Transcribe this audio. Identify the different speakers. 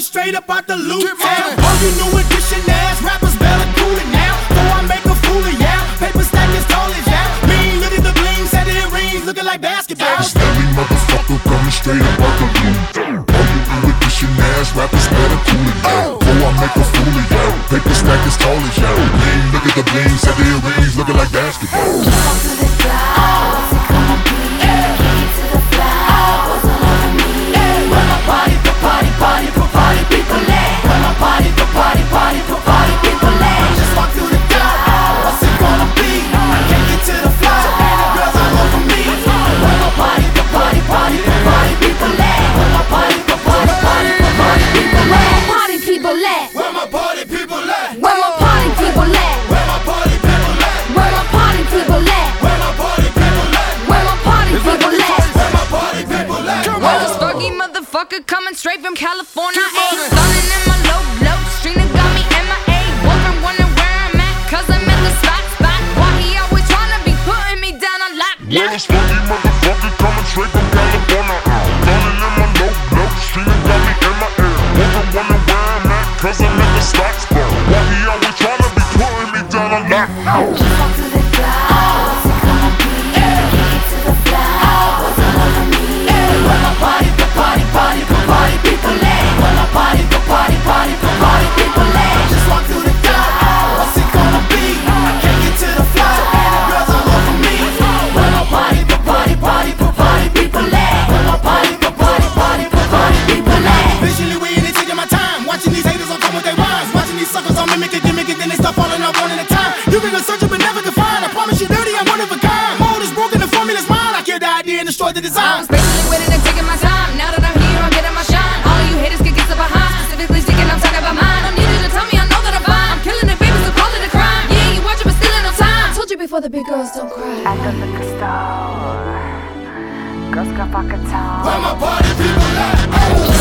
Speaker 1: straight up out the loot town. All you new edition ass rappers better cool it now. Before I make a fool of ya. Paper stack as tall as ya. Mean, look at the bling, set it rings, looking like basketball.
Speaker 2: Stanley motherfucker coming straight up out the loot town. All you new edition ass rappers better cool it down. Before I make a fool of ya. Paper stack as tall as ya. Lean, look at the bling, set the rings, looking like basketball.
Speaker 3: Motherfucker coming straight from California. Ain't stunning in my low, low. Street got me MIA. Wondering, wondering where I'm at. Cause I'm at the spot, spot. Why he always tryna be putting me down on lock,
Speaker 2: Well,
Speaker 3: lock.
Speaker 2: this funky motherfucker coming straight from California. Running in my low blow, streaming got me in my ear. Wondering, wondering where I'm at, cause I'm at the stock spot. Why he always tryna be putting me down on lockdown?
Speaker 4: Come to the clouds, what's it gonna be? Key to the flag, what's all over me?
Speaker 1: Where my party, the design.
Speaker 3: I'm spacing with it and taking my time. Now that I'm here, I'm getting my shine. All you haters can get so behind. Specifically speaking, I'm talking about mine. Don't need you to tell me, I know that I'm fine. I'm killing it, baby, so call it a crime. Yeah, you watching, but still ain't no time.
Speaker 4: Told you before the big girls don't cry.
Speaker 5: At the liquor store, girls got vodka
Speaker 1: Where
Speaker 5: tall.
Speaker 1: my party?